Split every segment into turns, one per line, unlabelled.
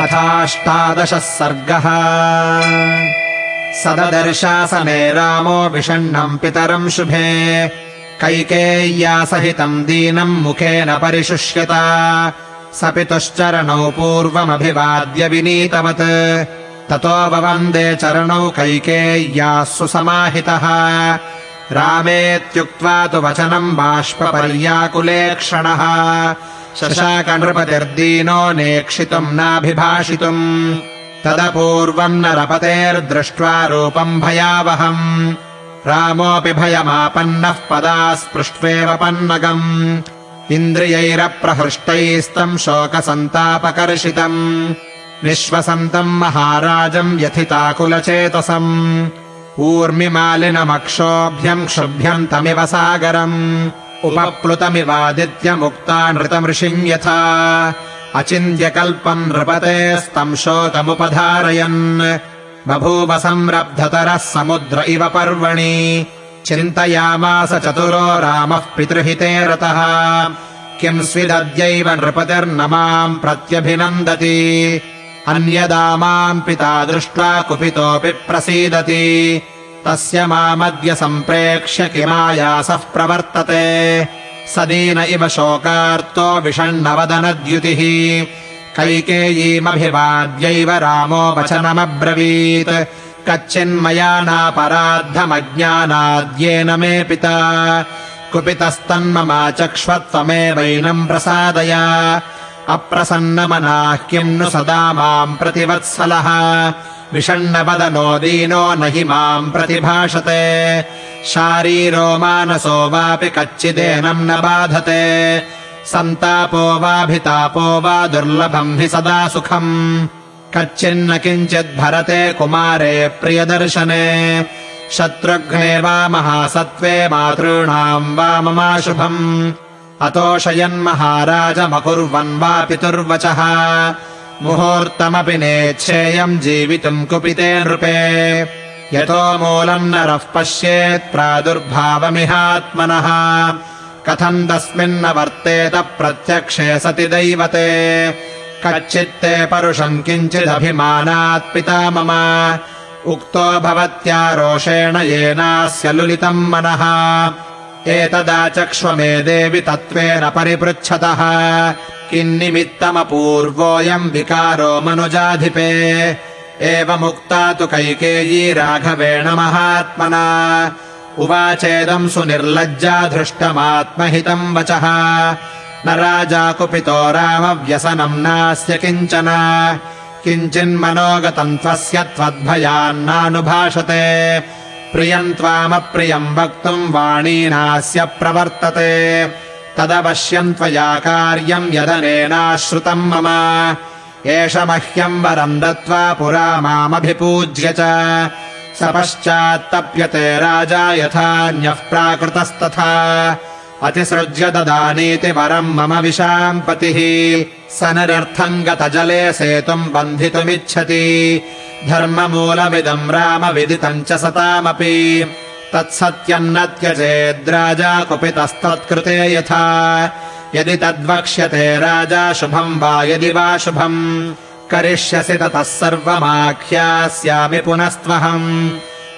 अथाष्टादशः सर्गः। सददर्शासने रामो विषण्णम् पितरम् शुभे। कैकेय्या सहितम् दीनम् मुखेन परिशुष्यत। स पितुश्चरणौ पूर्वमभिवाद्य विनीतवत्। ततो ववन्दे चरणौ कैकेय्याः सुसमाहितः। रामेत्युक्त्वा तु वचनम् बाष्पर्याकुले क्षणः शशाकनृपतिर्दीनो नेक्षितुम् नाभिभाषितुम्। तदपूर्वम् नरपतेर्दृष्ट्वा रूपम् भयावहम्। रामोऽपि भयमापन्नः पदा स्पृष्ट्वेव पन्नगम् इन्द्रियैरप्रहृष्टैस्तम् शोकसन्तापकर्षितम्। निःश्वसन्तम् महाराजम् यथिताकुलचेतसम् ऊर्मिमालिनमक्षोभ्यम् क्षुभ्यम् तमिव सागरम् उपप्लुतमिवादित्यमुक्ता नृतमृषिम् यथा। अचिन्त्यकल्पम् नृपतेस्तम् शोकमुपधारयन् बभूव संरब्धतरः समुद्र इव पर्वणि। चिन्तयामास चतुरो रामः पितृहिते रतः। किम् स्विदद्यैव नृपतिर्न माम् प्रत्यभिनन्दति। अन्यदा माम् पिता दृष्ट्वा कुपितोऽपि प्रसीदति तस्य मामद्य सम्प्रेक्ष्य किमायासः प्रवर्तते। सदीन इव शोकार्तो विषण्णवदनद्युतिः। कैकेयीमभिवाद्यैव रामो वचनमब्रवीत्। कच्चिन्मया नापराद्धमज्ञानाद्येन मे पिता। कुपितस्तन्ममाचक्ष्वत्वमेवैनम् प्रसादय। अप्रसन्नमनाः किम् नु सदा माम् प्रतिवत्सलः विषण्णवदनो दीनो न हि माम् प्रतिभाषते। शारीरो मानसो वापि कच्चिदेनम् न बाधते। सन्तापो वाभितापो वा दुर्लभम् हि सदा सुखम्। कच्चिन्न किञ्चिद्भरते कुमारे प्रियदर्शने। शत्रुघ्ने वा महासत्त्वे मातॄणाम् वा ममाशुभम्। अतोषयन्महाराजमकुर्वन् वा पितुर्वचः मुहूर्तमपि नेच्छेयम् जीवितुम् कुपिते नृपे। यतो मूलम् नरः पश्येत् प्रादुर्भावमिहात्मनः। कथम् तस्मिन्न वर्तेत प्रत्यक्षे सति दैवते। कच्चित्ते परुषम् किञ्चिदभिमानात् पिता मम। उक्तो भवत्या रोषेण येनास्य लुलितम् मनः एतदा चक्ष्वमे देवि तत्त्वेन परिपृच्छतः। किन्निमित्तमपूर्वोऽयम् विकारो मनुजाधिपे। एवमुक्ता तु कैकेयी राघवेण महात्मना। उवाचेदम् सुनिर्लज्जा धृष्टमात्महितम् वचः। न राजा कुपितो रामव्यसनम् नास्य किञ्चन। किञ्चिन्मनोगतम् त्वस्य त्वद्भयान्नानुभाषते प्रियम् त्वामप्रियम् वक्तुम् वाणी नास्य प्रवर्तते। तदवश्यम् त्वया कार्यम् यदनेनाश्रुतम् मम। एष मह्यम् वरम् दत्त्वा पुरा मामभिपूज्य च। स पश्चात्तप्यते राजा यथान्यः प्राकृतस्तथा। अतिसृज्य ददानीति वरम् मम विशाम् पतिः स निरर्थम् गतजले सेतुम् बन्धितुमिच्छति। धर्ममूलमिदम् रामविदितम् च सतामपि तत्सत्यम् न त्यजेद्राजा कुपितस्तत्कृते यथा। यदि तद्वक्ष्यते राजा शुभम् वा यदि वा शुभम् करिष्यसि ततः सर्वमाख्यास्यामि पुनस्त्वहम्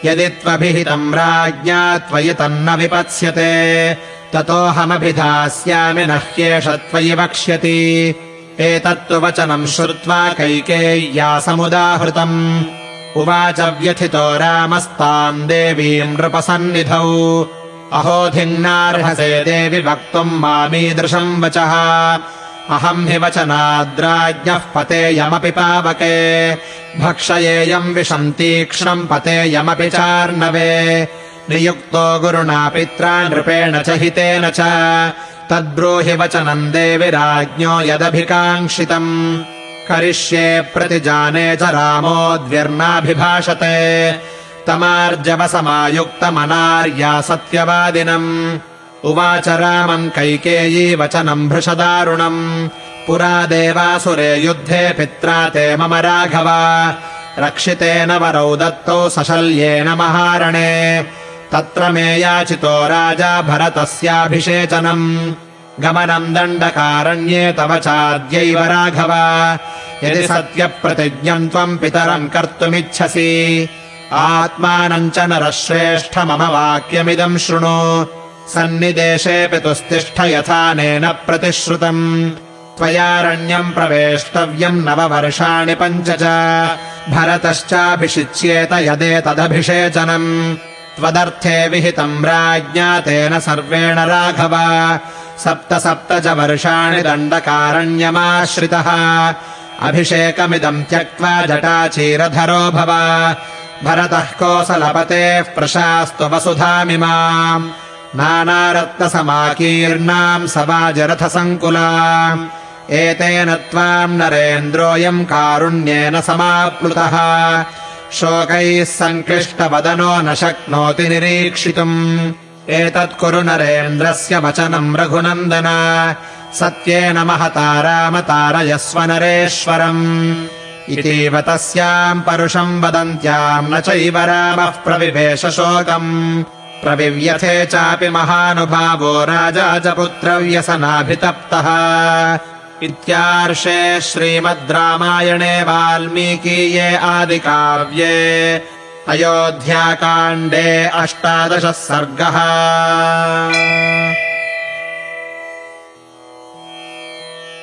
यदि त्वभिहितम् राज्ञा त्वयि तन्न विपत्स्यते। ततोऽहमभिधास्यामि न ह्येष त्वयि वक्ष्यति एतत्तु वचनम् श्रुत्वा कैकेय्या समुदाहृतम्। उवाच व्यथितो रामस्ताम् देवीम् नृपसन्निधौ। अहोधिङ्नार्हसे देवि वक्तुम् मामीदृशम् वचः। अहम् हि वचनाद्राज्ञः पतेयमपि पावके। भक्षयेयम् विषम् तीक्ष्णम् पतेयमपि चार्णवे। नियुक्तो गुरुणा पित्रा नृपेण च हितेन च तद्ब्रूहि वचनम् देवि राज्ञो यदभिकाङ्क्षितम्। करिष्ये प्रतिजाने च रामोऽद्व्यर्नाभिभाषते तमार्जवसमायुक्तमनार्या सत्यवादिनम्। उवाच रामम् कैकेयी वचनम् भृशदारुणम्। पुरा देवासुरे युद्धे पित्रा ते मम राघव। रक्षितेन वरौ दत्तौ सशल्येन महारणे तत्र मे याचितो राजा भरतस्याभिषेचनम्। गमनम् दण्डकारण्ये तव चाद्यैव राघव। यदि सत्यप्रतिज्ञम् त्वम् पितरम् कर्तुमिच्छसि आत्मानम् च नरश्रेष्ठ मम वाक्यमिदम् शृणु। सन्निदेशे पितुस्तिष्ठ यथानेन प्रतिश्रुतम्। त्वयारण्यम् प्रवेष्टव्यम् नववर्षाणि पञ्च च। भरतश्चाभिषिच्येत यदेतदभिषेचनम् त्वदर्थे विहितम् राज्ञा तेन सर्वेण राघव। सप्त सप्त च वर्षाणि दण्डकारण्यमाश्रितः। अभिषेकमिदम् त्यक्त्वा जटाचीरधरो भव। भरतः कोसलपतेः प्रशास्तु वसुधामिमाम् नानारत्नसमाकीर्णाम् समाजरथसङ्कुलाम् एतेन त्वाम् नरेन्द्रोऽयम् कारुण्येन समाप्लुतः शोकैः सङ्क्लिष्टवदनो न शक्नोति निरीक्षितुम्। एतत् कुरु नरेन्द्रस्य वचनम् रघुनन्दन। सत्येन महता राम तारयस्व नरेश्वरम्। इतीव तस्याम् परुषम् वदन्त्याम् न चैव रामः प्रविभेष शोकम्। प्रविव्यथे चापि महानुभावो राजा च पुत्रव्यसनाभितप्तः इत्यार्षे श्रीमद् रामायणे वाल्मीकीये आदिकाव्ये अयोध्याकाण्डे अष्टादशः सर्गः